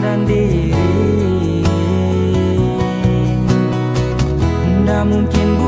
dan diri. Tidak mungkin